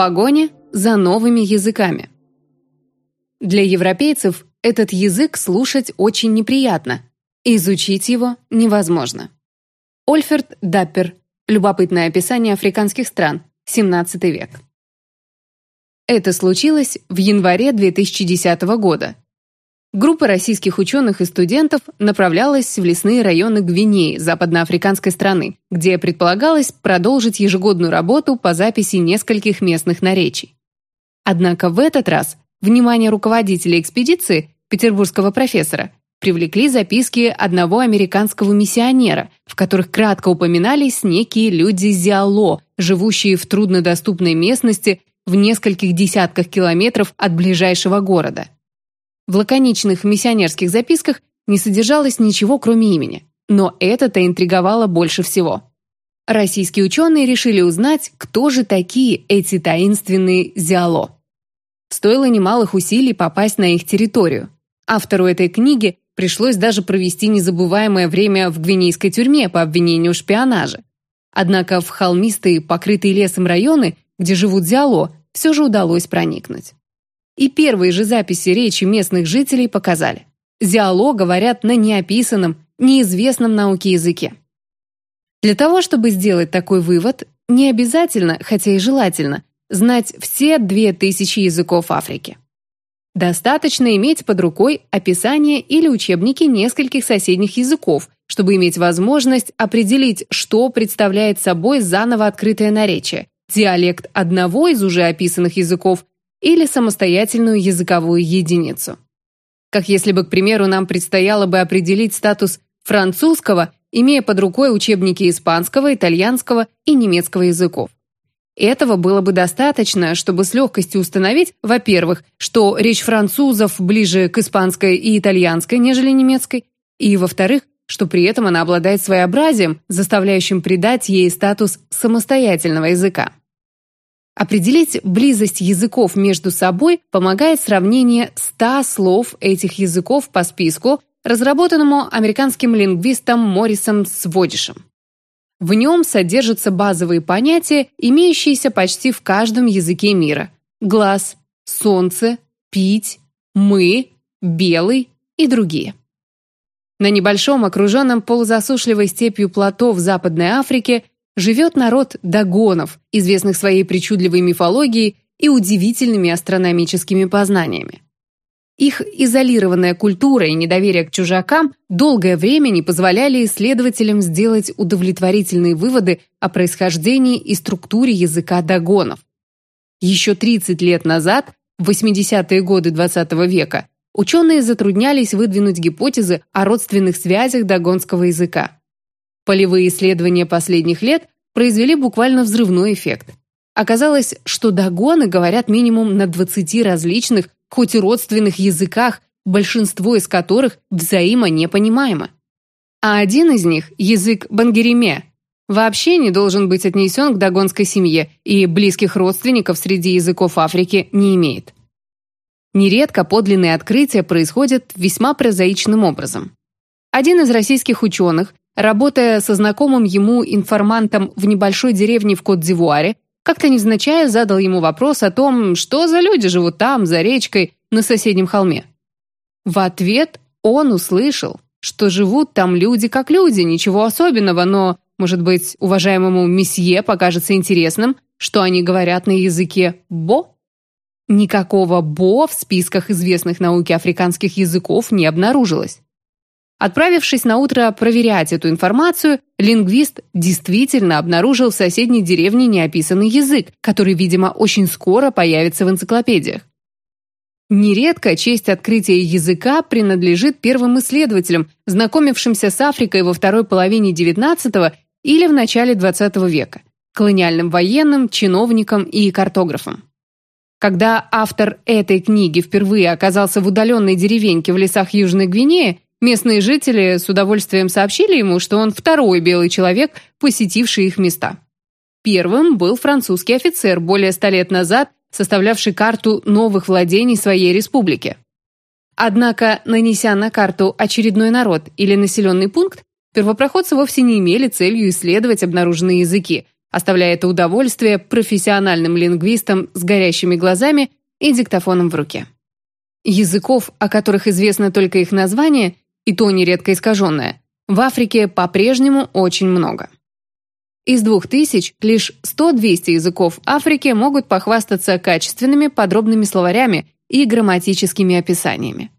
погоне за новыми языками. Для европейцев этот язык слушать очень неприятно, изучить его невозможно. Ольферт Даппер. Любопытное описание африканских стран. 17 век. Это случилось в январе 2010 года. Группа российских ученых и студентов направлялась в лесные районы Гвинеи, западноафриканской страны, где предполагалось продолжить ежегодную работу по записи нескольких местных наречий. Однако в этот раз внимание руководителя экспедиции, петербургского профессора, привлекли записки одного американского миссионера, в которых кратко упоминались некие люди Зиало, живущие в труднодоступной местности в нескольких десятках километров от ближайшего города. В лаконичных миссионерских записках не содержалось ничего, кроме имени. Но это-то интриговало больше всего. Российские ученые решили узнать, кто же такие эти таинственные зиало. Стоило немалых усилий попасть на их территорию. Автору этой книги пришлось даже провести незабываемое время в гвинейской тюрьме по обвинению в шпионаже. Однако в холмистые, покрытые лесом районы, где живут зиало, все же удалось проникнуть. И первые же записи речи местных жителей показали. Зиало говорят на неописанном, неизвестном науке языке. Для того, чтобы сделать такой вывод, не обязательно, хотя и желательно, знать все 2000 языков Африки. Достаточно иметь под рукой описание или учебники нескольких соседних языков, чтобы иметь возможность определить, что представляет собой заново открытое наречие, диалект одного из уже описанных языков или самостоятельную языковую единицу. Как если бы, к примеру, нам предстояло бы определить статус французского, имея под рукой учебники испанского, итальянского и немецкого языков. Этого было бы достаточно, чтобы с легкостью установить, во-первых, что речь французов ближе к испанской и итальянской, нежели немецкой, и, во-вторых, что при этом она обладает своеобразием, заставляющим придать ей статус самостоятельного языка. Определить близость языков между собой помогает сравнение 100 слов этих языков по списку, разработанному американским лингвистом Моррисом Сводишем. В нем содержатся базовые понятия, имеющиеся почти в каждом языке мира. Глаз, солнце, пить, мы, белый и другие. На небольшом окруженном полузасушливой степью плато в Западной Африке живет народ дагонов, известных своей причудливой мифологией и удивительными астрономическими познаниями. Их изолированная культура и недоверие к чужакам долгое время не позволяли исследователям сделать удовлетворительные выводы о происхождении и структуре языка дагонов. Еще 30 лет назад, в 80-е годы XX -го века, ученые затруднялись выдвинуть гипотезы о родственных связях дагонского языка. Полевые исследования последних лет произвели буквально взрывной эффект. Оказалось, что дагоны говорят минимум на 20 различных, хоть и родственных языках, большинство из которых взаимонепонимаемо. А один из них, язык бангериме, вообще не должен быть отнесен к дагонской семье и близких родственников среди языков Африки не имеет. Нередко подлинные открытия происходят весьма прозаичным образом. Один из российских ученых Работая со знакомым ему информантом в небольшой деревне в Кот-д'Ивуаре, как-то невзначай задал ему вопрос о том, что за люди живут там, за речкой, на соседнем холме. В ответ он услышал, что живут там люди как люди, ничего особенного, но, может быть, уважаемому месье покажется интересным, что они говорят на языке «бо». Никакого «бо» в списках известных науке африканских языков не обнаружилось. Отправившись на утро проверять эту информацию, лингвист действительно обнаружил в соседней деревне неописанный язык, который, видимо, очень скоро появится в энциклопедиях. Нередко честь открытия языка принадлежит первым исследователям, знакомившимся с Африкой во второй половине XIX или в начале XX века, колониальным военным, чиновникам и картографам. Когда автор этой книги впервые оказался в удаленной деревеньке в лесах Южной Гвинеи, Местные жители с удовольствием сообщили ему, что он второй белый человек, посетивший их места. Первым был французский офицер, более ста лет назад составлявший карту новых владений своей республики. Однако, нанеся на карту очередной народ или населенный пункт, первопроходцы вовсе не имели целью исследовать обнаруженные языки, оставляя это удовольствие профессиональным лингвистам с горящими глазами и диктофоном в руке. Языков, о которых известно только их название, и то нередко искаженное, в Африке по-прежнему очень много. Из двух тысяч лишь 100-200 языков Африки могут похвастаться качественными подробными словарями и грамматическими описаниями.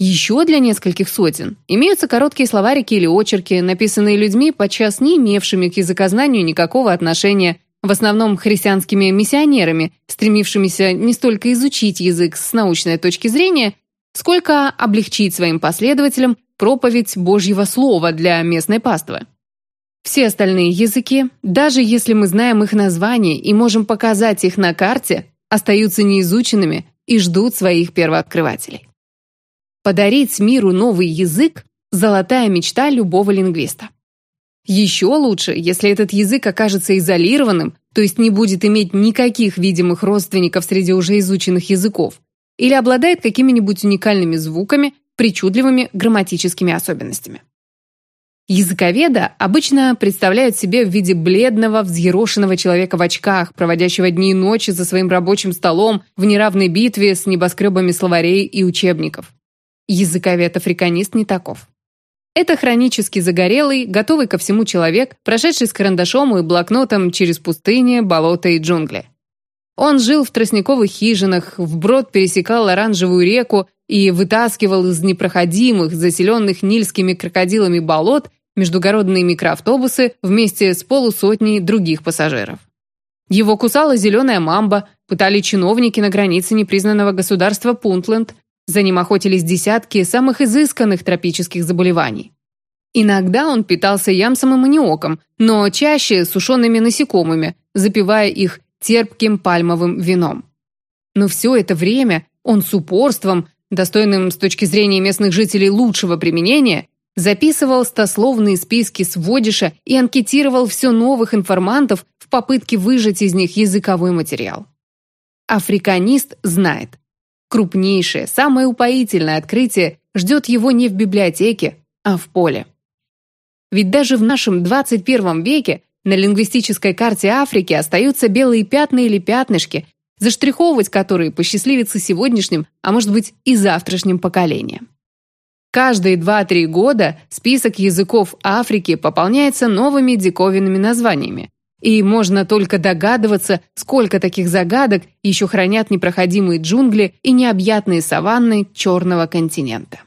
Еще для нескольких сотен имеются короткие словарики или очерки, написанные людьми, подчас не имевшими к языкознанию никакого отношения, в основном христианскими миссионерами, стремившимися не столько изучить язык с научной точки зрения, сколько облегчить своим последователям проповедь Божьего Слова для местной паствы. Все остальные языки, даже если мы знаем их названия и можем показать их на карте, остаются неизученными и ждут своих первооткрывателей. Подарить миру новый язык – золотая мечта любого лингвиста. Еще лучше, если этот язык окажется изолированным, то есть не будет иметь никаких видимых родственников среди уже изученных языков, или обладает какими-нибудь уникальными звуками, причудливыми грамматическими особенностями. Языковеда обычно представляют себе в виде бледного, взъерошенного человека в очках, проводящего дни и ночи за своим рабочим столом в неравной битве с небоскребами словарей и учебников. Языковед-африканист не таков. Это хронически загорелый, готовый ко всему человек, прошедший с карандашом и блокнотом через пустыни, болота и джунгли. Он жил в тростниковых хижинах, вброд пересекал оранжевую реку и вытаскивал из непроходимых, заселенных нильскими крокодилами болот междугородные микроавтобусы вместе с полусотней других пассажиров. Его кусала зеленая мамба, пытали чиновники на границе непризнанного государства Пунтленд, за ним охотились десятки самых изысканных тропических заболеваний. Иногда он питался ямсом и маниоком, но чаще сушеными насекомыми, запивая их терпким пальмовым вином. Но все это время он с упорством, достойным с точки зрения местных жителей лучшего применения, записывал стословные списки сводиша и анкетировал все новых информантов в попытке выжать из них языковой материал. Африканист знает, крупнейшее, самое упоительное открытие ждет его не в библиотеке, а в поле. Ведь даже в нашем 21 веке на лингвистической карте Африки остаются белые пятна или пятнышки, заштриховывать которые посчастливится сегодняшним, а может быть и завтрашним поколениям. Каждые 2-3 года список языков Африки пополняется новыми диковинными названиями. И можно только догадываться, сколько таких загадок еще хранят непроходимые джунгли и необъятные саванны Черного континента.